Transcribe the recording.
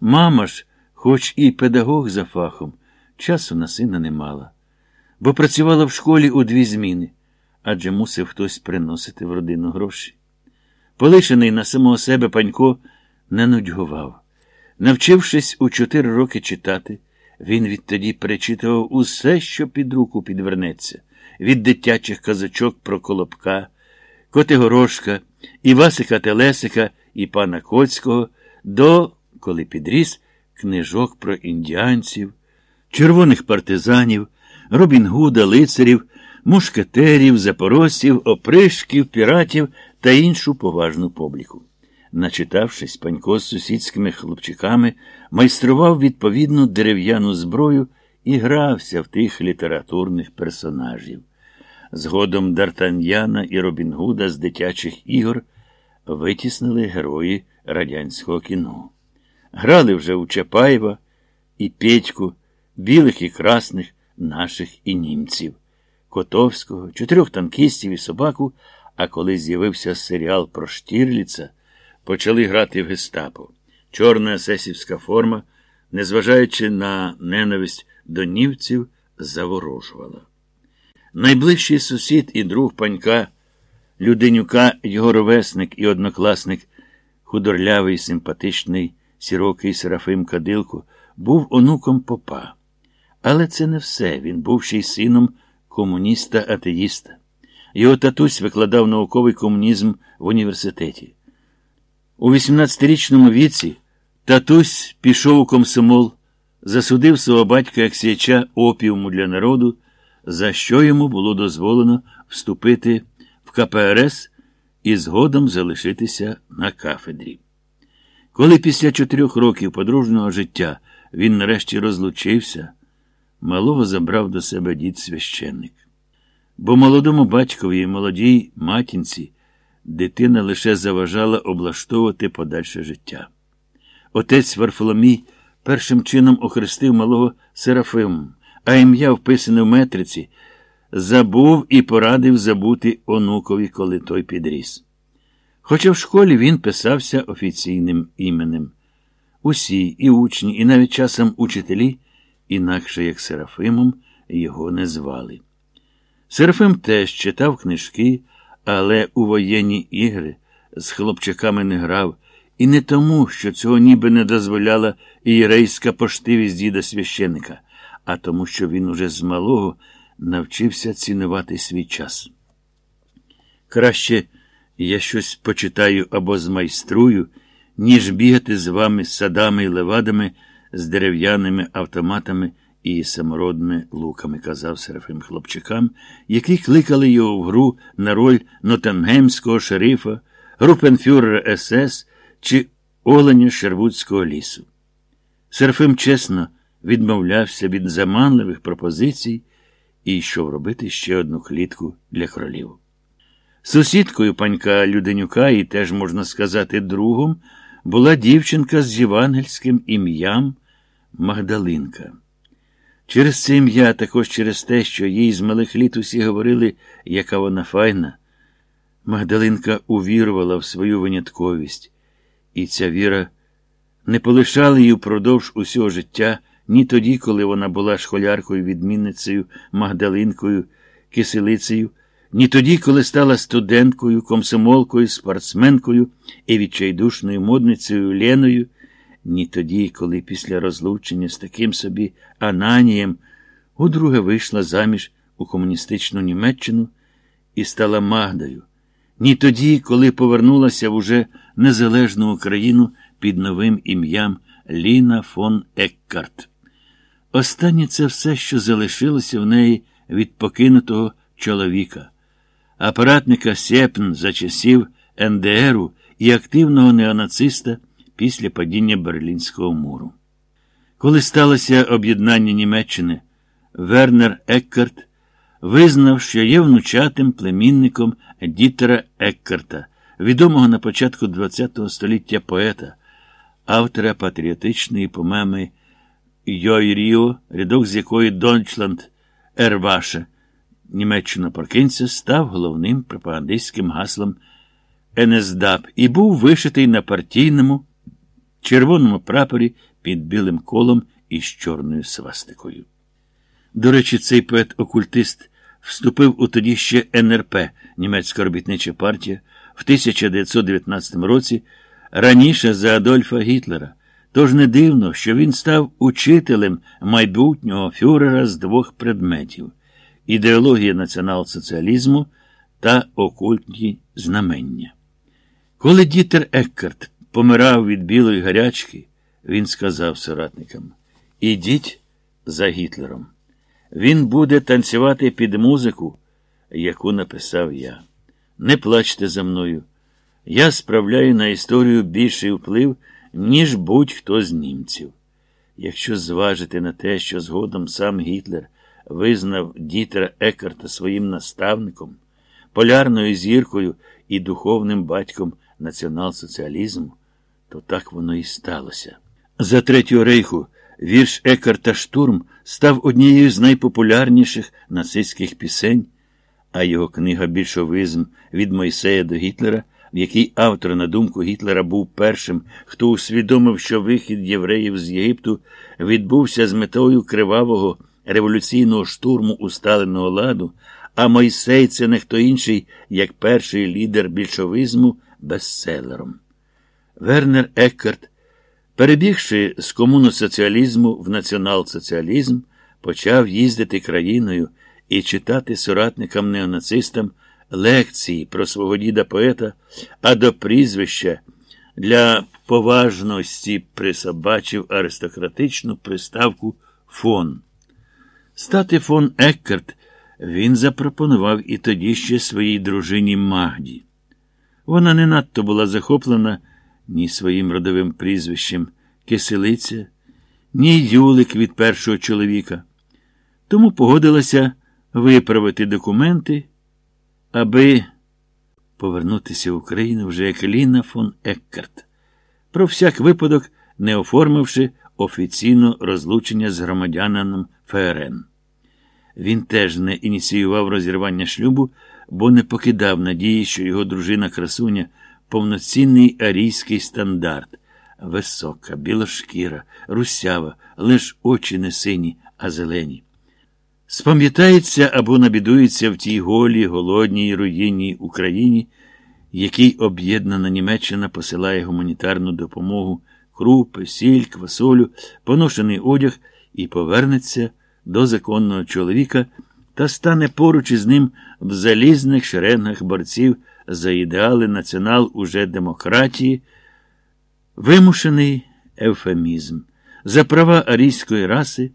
Мама ж, хоч і педагог за фахом, часу на сина не мала, бо працювала в школі у дві зміни, адже мусив хтось приносити в родину гроші. Полишений на самого себе панько не нудьгував. Навчившись у чотири роки читати, він відтоді перечитував усе, що під руку підвернеться, від дитячих казочок про Колобка, Котигорошка, Івасика Телесика і пана Коцького до, коли підріс, книжок про індіанців, червоних партизанів, Робін Гуда, лицарів, мушкетерів, запорожців, опришків, піратів та іншу поважну публіку. Начитавшись, панько з сусідськими хлопчиками, майстрував відповідну дерев'яну зброю і грався в тих літературних персонажів. Згодом Д'Артаньяна і Робінгуда з дитячих ігор витіснили герої радянського кіно. Грали вже у Чапаєва і Петьку, білих і красних наших і німців, Котовського, чотирьох танкістів і собаку, а коли з'явився серіал про Штірліца, почали грати в гестапо. Чорна есесівська форма, незважаючи на ненависть до німців, заворожувала. Найближчий сусід і друг панька, Люденюка, його ровесник і однокласник, худорлявий, симпатичний, сірокий Серафим Кадилко, був онуком попа. Але це не все. Він був ще й сином комуніста-атеїста. Його татусь викладав науковий комунізм в університеті. У 18-річному віці татусь пішов у комсомол, засудив свого батька як сіяча опіуму для народу, за що йому було дозволено вступити в КПРС і згодом залишитися на кафедрі. Коли після чотирьох років подружнього життя він нарешті розлучився, малого забрав до себе дід священник. Бо молодому батькові і молодій матінці дитина лише заважала облаштовувати подальше життя. Отець Варфоломій першим чином охрестив малого Серафимом, а ім'я, вписане в метриці, забув і порадив забути онукові, коли той підріс. Хоча в школі він писався офіційним іменем. Усі, і учні, і навіть часом учителі, інакше як Серафимом, його не звали. Серафим теж читав книжки, але у воєнні ігри з хлопчаками не грав, і не тому, що цього ніби не дозволяла ієрейська поштивість діда священика, а тому, що він уже з малого навчився цінувати свій час. Краще я щось почитаю або змайструю, ніж бігати з вами садами і левадами, з дерев'яними автоматами і самородними луками, казав Серафим хлопчикам, які кликали його в гру на роль Нотенгемського шерифа, групенфюрера СС чи оленя Шервудського лісу. Серафим чесно відмовлявся від заманливих пропозицій і йшов робити ще одну клітку для кролів. Сусідкою панька Люденюка, і теж, можна сказати, другом, була дівчинка з євангельським ім'ям Магдалинка. Через це ім'я, також через те, що їй з малих літ усі говорили, яка вона файна, Магдалинка увірувала в свою винятковість, і ця віра не полишала її впродовж усього життя ні тоді, коли вона була школяркою, відмінницею, Магдалинкою, киселицею, ні тоді, коли стала студенткою, комсомолкою, спортсменкою і відчайдушною модницею Леною, ні тоді, коли після розлучення з таким собі Ананієм удруге вийшла заміж у комуністичну Німеччину і стала Магдою, ні тоді, коли повернулася в уже незалежну Україну під новим ім'ям Ліна фон Еккарт. Останнє це все, що залишилося в неї від покинутого чоловіка, апаратника Сєпн за часів НДРу і активного неонациста після падіння Берлінського муру. Коли сталося об'єднання Німеччини, Вернер Еккарт визнав, що є внучатим племінником Дітера Еккарта, відомого на початку ХХ століття поета, автора патріотичної помеми Йой Ріо, рядок з якої Дончланд Ерваше, Німеччина Поркинця, став головним пропагандистським гаслом НСДАП і був вишитий на партійному червоному прапорі під білим колом із чорною свастикою. До речі, цей поет-окультист вступив у тоді ще НРП, німецька робітнича партія, в 1919 році, раніше за Адольфа Гітлера. Тож не дивно, що він став учителем майбутнього фюрера з двох предметів ідеологія націонал-соціалізму та окультні знамення. Коли Дітер Еккарт помирав від білої гарячки, він сказав соратникам: Ідіть за Гітлером. Він буде танцювати під музику, яку написав я. Не плачте за мною. Я справляю на історію більший вплив, ніж будь-хто з німців. Якщо зважити на те, що згодом сам Гітлер визнав Дітера Екарта своїм наставником, полярною зіркою і духовним батьком націонал-соціалізму, то так воно і сталося. За Третього рейху вірш Екарта Штурм став однією з найпопулярніших нацистських пісень, а його книга Більшовизм від Мойсея до Гітлера, в якій автор, на думку Гітлера, був першим, хто усвідомив, що вихід євреїв з Єгипту відбувся з метою кривавого революційного штурму усталеного ладу, а Мойсей це не хто інший, як перший лідер більшовизму бестселером. Вернер Еккарт, перебігши з комуносоціалізму в націонал-соціалізм, почав їздити країною і читати соратникам неонацистам лекції про свого діда поета, а до прізвища для поважності присобачив аристократичну приставку фон. Стати фон Еккарт він запропонував і тоді ще своїй дружині Магді. Вона не надто була захоплена ні своїм родовим прізвищем Киселиця, ні Юлик від першого чоловіка. Тому погодилася виправити документи, аби повернутися в Україну вже як Ліна фон Еккарт, про всяк випадок, не оформивши офіційно розлучення з громадянином ФРН. Він теж не ініціював розірвання шлюбу, бо не покидав надії, що його дружина красуня повноцінний арійський стандарт, висока, білошкіра, русява, лиш очі не сині, а зелені. Спам'ятається або набідується в тій голій, голодній, руїнній Україні, якій об'єднана Німеччина посилає гуманітарну допомогу, крупи, сіль, квасолю, поношений одяг і повернеться до законного чоловіка та стане поруч із ним в залізних шеренгах борців за ідеали націонал уже демократії, вимушений ефемізм, за права арійської раси